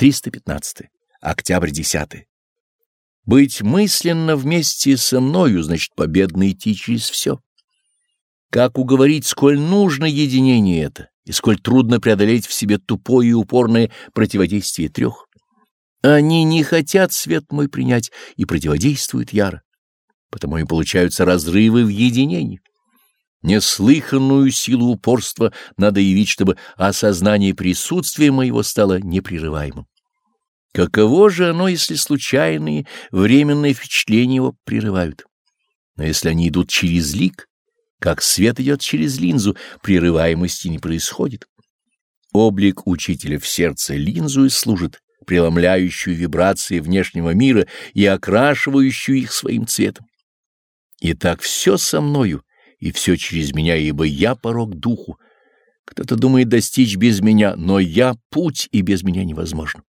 315. Октябрь 10. Быть мысленно вместе со мною, значит, победно идти через все. Как уговорить, сколь нужно единение это, и сколь трудно преодолеть в себе тупое и упорное противодействие трех? Они не хотят свет мой принять и противодействуют яро, потому и получаются разрывы в единении. Неслыханную силу упорства надо явить, чтобы осознание присутствия моего стало непрерываемым. Каково же оно, если случайные, временные впечатления его прерывают? Но если они идут через лик, как свет идет через линзу, прерываемости не происходит. Облик учителя в сердце линзу и служит, преломляющую вибрации внешнего мира и окрашивающую их своим цветом. Итак, все со мною, и все через меня, ибо я порог духу. Кто-то думает достичь без меня, но я путь, и без меня невозможно.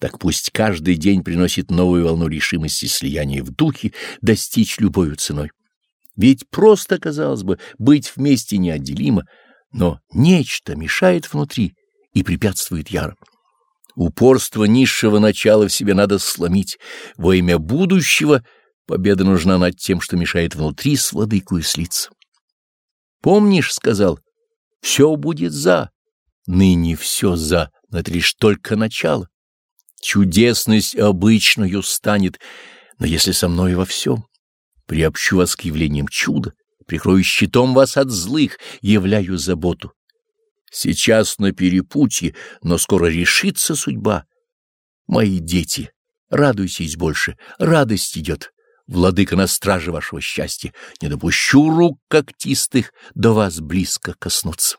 Так пусть каждый день приносит новую волну решимости слияния в духе достичь любой ценой. Ведь просто, казалось бы, быть вместе неотделимо, но нечто мешает внутри и препятствует яро. Упорство низшего начала в себе надо сломить. Во имя будущего победа нужна над тем, что мешает внутри с владыкою слиться. Помнишь, сказал, все будет за, ныне все за, но это лишь только начало. Чудесность обычную станет, но если со мной во всем, приобщу вас к явлениям чуда, прикрою щитом вас от злых, являю заботу. Сейчас на перепутье, но скоро решится судьба. Мои дети, радуйтесь больше, радость идет. Владыка на страже вашего счастья, не допущу рук когтистых до вас близко коснуться.